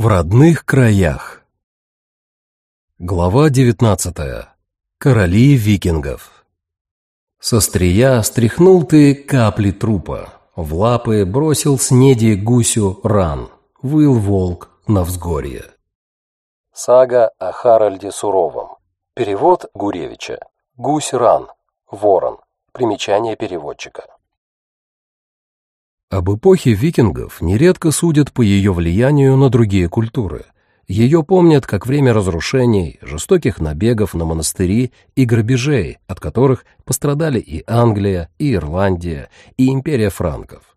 В родных краях. Глава 19. Короли викингов. Со стрия стряхнул ты капли трупа, в лапы бросил снеди гусю ран, выл волк на взгорье. Сага о Харальде Суровом. Перевод Гуревича. Гусь ран. Ворон. Примечание переводчика. Об эпохе викингов нередко судят по ее влиянию на другие культуры. Ее помнят как время разрушений, жестоких набегов на монастыри и грабежей, от которых пострадали и Англия, и Ирландия, и империя франков.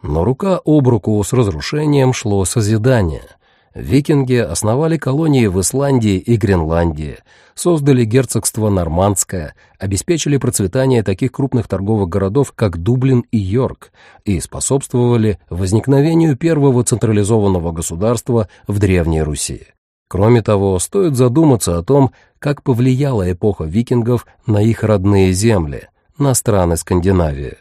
Но рука об руку с разрушением шло созидание – Викинги основали колонии в Исландии и Гренландии, создали герцогство Нормандское, обеспечили процветание таких крупных торговых городов, как Дублин и Йорк, и способствовали возникновению первого централизованного государства в Древней Руси. Кроме того, стоит задуматься о том, как повлияла эпоха викингов на их родные земли, на страны Скандинавии.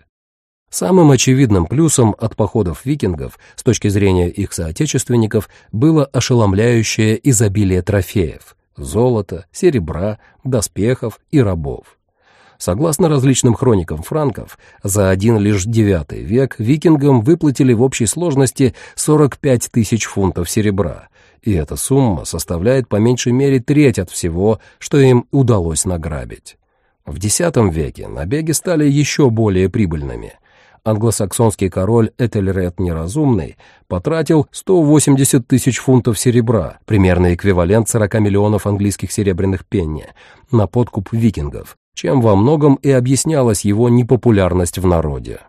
Самым очевидным плюсом от походов викингов с точки зрения их соотечественников было ошеломляющее изобилие трофеев – золота, серебра, доспехов и рабов. Согласно различным хроникам франков, за один лишь девятый век викингам выплатили в общей сложности 45 тысяч фунтов серебра, и эта сумма составляет по меньшей мере треть от всего, что им удалось награбить. В X веке набеги стали еще более прибыльными – англосаксонский король Этельред Неразумный потратил 180 тысяч фунтов серебра, примерно эквивалент 40 миллионов английских серебряных пенни, на подкуп викингов, чем во многом и объяснялась его непопулярность в народе.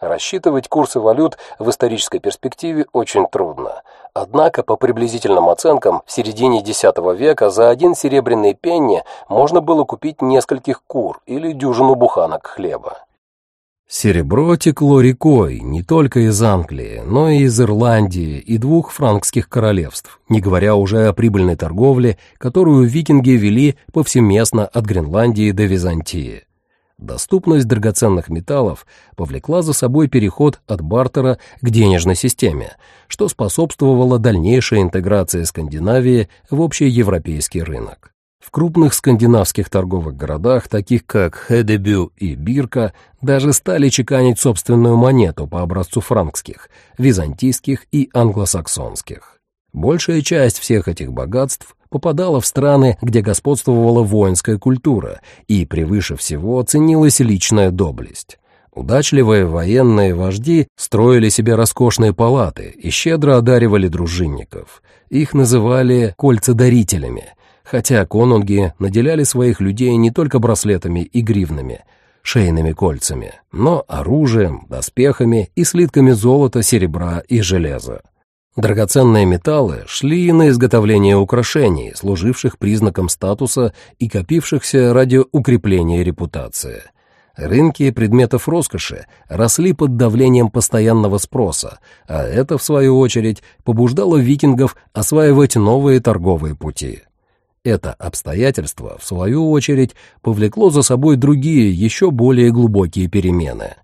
Рассчитывать курсы валют в исторической перспективе очень трудно. Однако, по приблизительным оценкам, в середине X века за один серебряный пенни можно было купить нескольких кур или дюжину буханок хлеба. Серебро текло рекой не только из Англии, но и из Ирландии и двух франкских королевств, не говоря уже о прибыльной торговле, которую викинги вели повсеместно от Гренландии до Византии. Доступность драгоценных металлов повлекла за собой переход от бартера к денежной системе, что способствовало дальнейшей интеграции Скандинавии в общий европейский рынок. В крупных скандинавских торговых городах, таких как Хедебю и Бирка, даже стали чеканить собственную монету по образцу франкских, византийских и англосаксонских. Большая часть всех этих богатств попадала в страны, где господствовала воинская культура, и превыше всего ценилась личная доблесть. Удачливые военные вожди строили себе роскошные палаты и щедро одаривали дружинников. Их называли кольцедарителями — хотя конунги наделяли своих людей не только браслетами и гривнами, шейными кольцами, но оружием, доспехами и слитками золота, серебра и железа. Драгоценные металлы шли на изготовление украшений, служивших признаком статуса и копившихся ради укрепления репутации. Рынки предметов роскоши росли под давлением постоянного спроса, а это, в свою очередь, побуждало викингов осваивать новые торговые пути. Это обстоятельство, в свою очередь, повлекло за собой другие, еще более глубокие перемены.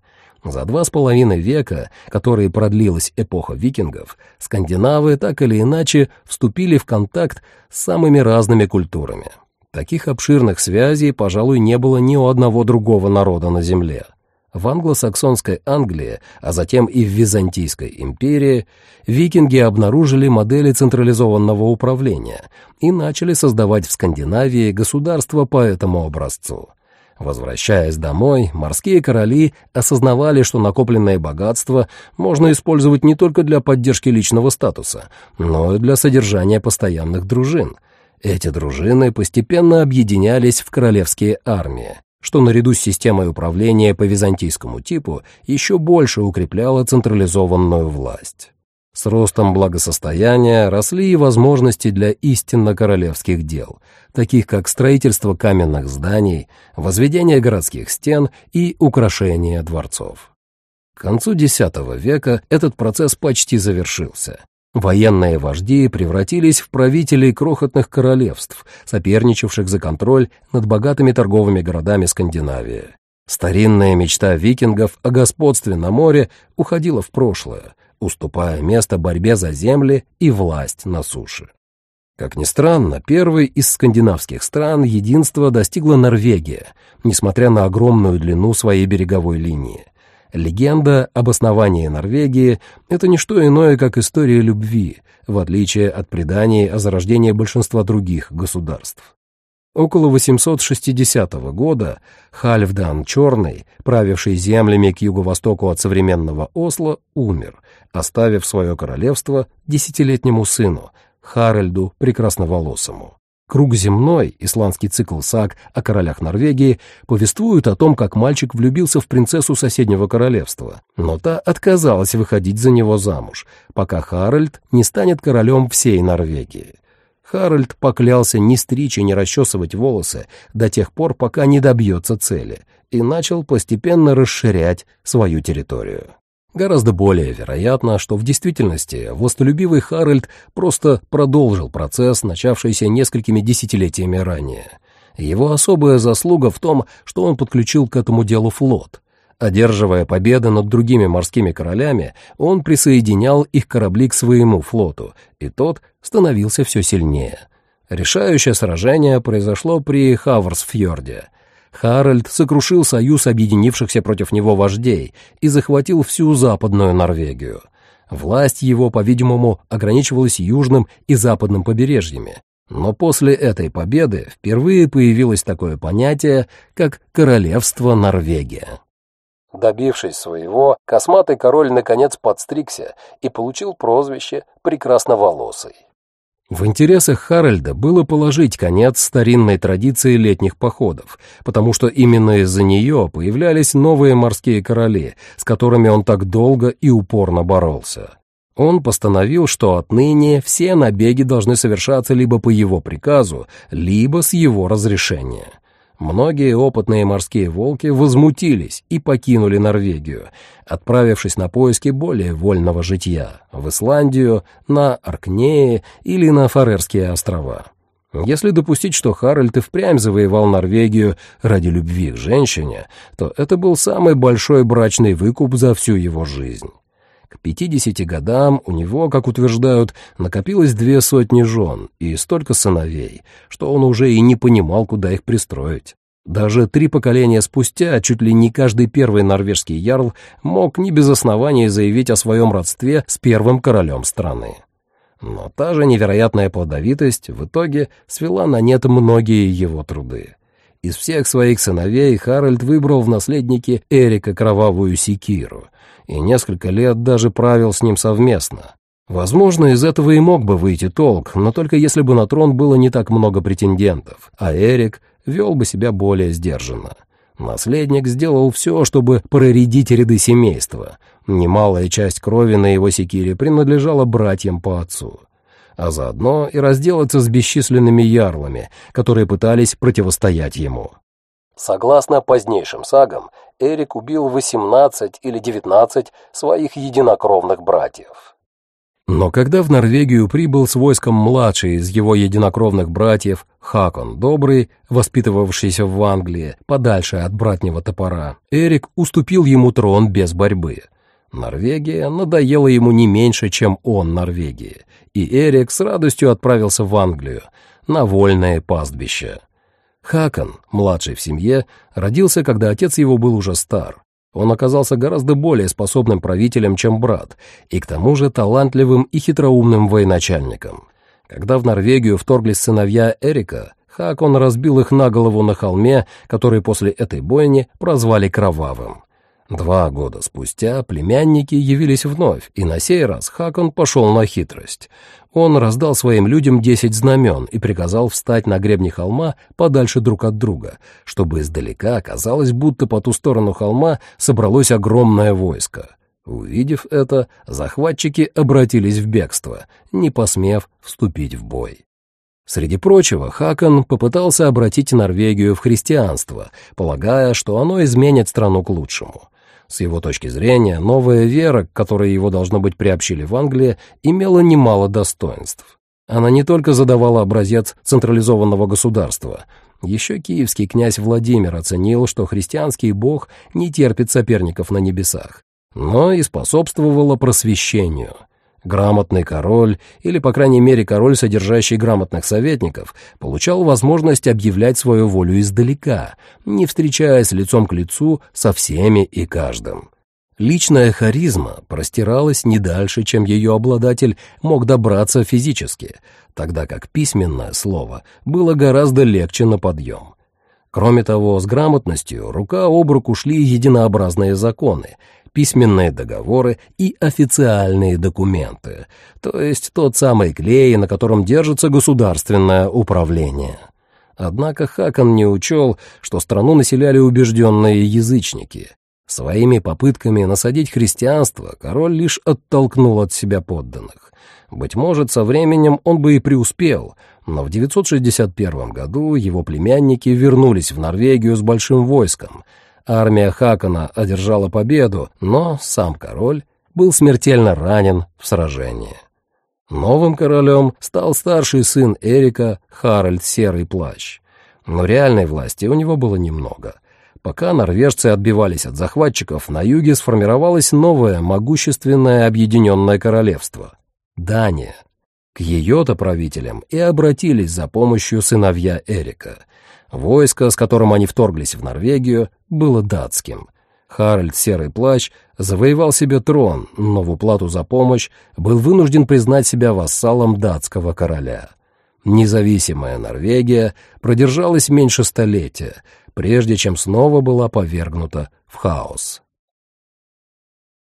За два с половиной века, которые продлилась эпоха викингов, скандинавы так или иначе вступили в контакт с самыми разными культурами. Таких обширных связей, пожалуй, не было ни у одного другого народа на Земле. В англосаксонской Англии, а затем и в Византийской империи, викинги обнаружили модели централизованного управления и начали создавать в Скандинавии государство по этому образцу. Возвращаясь домой, морские короли осознавали, что накопленное богатство можно использовать не только для поддержки личного статуса, но и для содержания постоянных дружин. Эти дружины постепенно объединялись в королевские армии что наряду с системой управления по византийскому типу еще больше укрепляло централизованную власть. С ростом благосостояния росли и возможности для истинно королевских дел, таких как строительство каменных зданий, возведение городских стен и украшение дворцов. К концу X века этот процесс почти завершился, Военные вожди превратились в правителей крохотных королевств, соперничавших за контроль над богатыми торговыми городами Скандинавии. Старинная мечта викингов о господстве на море уходила в прошлое, уступая место борьбе за земли и власть на суше. Как ни странно, первой из скандинавских стран единства достигла Норвегия, несмотря на огромную длину своей береговой линии. Легенда об основании Норвегии — это не что иное, как история любви, в отличие от преданий о зарождении большинства других государств. Около 860 года Хальфдан Черный, правивший землями к юго-востоку от современного Осло, умер, оставив свое королевство десятилетнему сыну, Харальду Прекрасноволосому. Круг земной, исландский цикл саг о королях Норвегии, повествует о том, как мальчик влюбился в принцессу соседнего королевства, но та отказалась выходить за него замуж, пока Харальд не станет королем всей Норвегии. Харальд поклялся не стричь и не расчесывать волосы до тех пор, пока не добьется цели, и начал постепенно расширять свою территорию. Гораздо более вероятно, что в действительности властолюбивый Харальд просто продолжил процесс, начавшийся несколькими десятилетиями ранее. Его особая заслуга в том, что он подключил к этому делу флот. Одерживая победы над другими морскими королями, он присоединял их корабли к своему флоту, и тот становился все сильнее. Решающее сражение произошло при Хаврсфьорде — Харальд сокрушил союз объединившихся против него вождей и захватил всю западную Норвегию. Власть его, по-видимому, ограничивалась южным и западным побережьями. Но после этой победы впервые появилось такое понятие, как «королевство Норвегия». Добившись своего, косматый король наконец подстригся и получил прозвище «прекрасноволосый». В интересах Харальда было положить конец старинной традиции летних походов, потому что именно из-за нее появлялись новые морские короли, с которыми он так долго и упорно боролся. Он постановил, что отныне все набеги должны совершаться либо по его приказу, либо с его разрешения. Многие опытные морские волки возмутились и покинули Норвегию, отправившись на поиски более вольного житья в Исландию, на Аркнее или на Фарерские острова. Если допустить, что Харальд и впрямь завоевал Норвегию ради любви к женщине, то это был самый большой брачный выкуп за всю его жизнь. К пятидесяти годам у него, как утверждают, накопилось две сотни жен и столько сыновей, что он уже и не понимал, куда их пристроить. Даже три поколения спустя чуть ли не каждый первый норвежский ярл мог не без оснований заявить о своем родстве с первым королем страны. Но та же невероятная плодовитость в итоге свела на нет многие его труды. Из всех своих сыновей Харальд выбрал в наследники Эрика Кровавую Секиру — и несколько лет даже правил с ним совместно. Возможно, из этого и мог бы выйти толк, но только если бы на трон было не так много претендентов, а Эрик вел бы себя более сдержанно. Наследник сделал все, чтобы проредить ряды семейства. Немалая часть крови на его секире принадлежала братьям по отцу. А заодно и разделаться с бесчисленными ярлами, которые пытались противостоять ему. Согласно позднейшим сагам, Эрик убил 18 или 19 своих единокровных братьев. Но когда в Норвегию прибыл с войском младший из его единокровных братьев Хакон Добрый, воспитывавшийся в Англии, подальше от братнего топора, Эрик уступил ему трон без борьбы. Норвегия надоела ему не меньше, чем он Норвегии, и Эрик с радостью отправился в Англию, на вольное пастбище. Хакон, младший в семье, родился, когда отец его был уже стар. Он оказался гораздо более способным правителем, чем брат, и к тому же талантливым и хитроумным военачальником. Когда в Норвегию вторглись сыновья Эрика, Хакон разбил их на голову на холме, который после этой бойни прозвали Кровавым. Два года спустя племянники явились вновь, и на сей раз Хакон пошел на хитрость. Он раздал своим людям десять знамен и приказал встать на гребне холма подальше друг от друга, чтобы издалека казалось, будто по ту сторону холма собралось огромное войско. Увидев это, захватчики обратились в бегство, не посмев вступить в бой. Среди прочего, Хакон попытался обратить Норвегию в христианство, полагая, что оно изменит страну к лучшему. С его точки зрения, новая вера, к которой его, должно быть, приобщили в Англии, имела немало достоинств. Она не только задавала образец централизованного государства, еще киевский князь Владимир оценил, что христианский бог не терпит соперников на небесах. но и способствовало просвещению. Грамотный король, или, по крайней мере, король, содержащий грамотных советников, получал возможность объявлять свою волю издалека, не встречаясь лицом к лицу со всеми и каждым. Личная харизма простиралась не дальше, чем ее обладатель мог добраться физически, тогда как письменное слово было гораздо легче на подъем. Кроме того, с грамотностью рука об руку шли единообразные законы, письменные договоры и официальные документы, то есть тот самый клей, на котором держится государственное управление. Однако Хакон не учел, что страну населяли убежденные язычники, Своими попытками насадить христианство король лишь оттолкнул от себя подданных. Быть может, со временем он бы и преуспел, но в 961 году его племянники вернулись в Норвегию с большим войском. Армия Хакона одержала победу, но сам король был смертельно ранен в сражении. Новым королем стал старший сын Эрика Харальд Серый Плащ. Но реальной власти у него было немного. Пока норвежцы отбивались от захватчиков, на юге сформировалось новое могущественное объединенное королевство — Дания. К ее-то правителям и обратились за помощью сыновья Эрика. Войско, с которым они вторглись в Норвегию, было датским. Харальд Серый Плащ завоевал себе трон, но в уплату за помощь был вынужден признать себя вассалом датского короля. Независимая Норвегия продержалась меньше столетия — прежде чем снова была повергнута в хаос.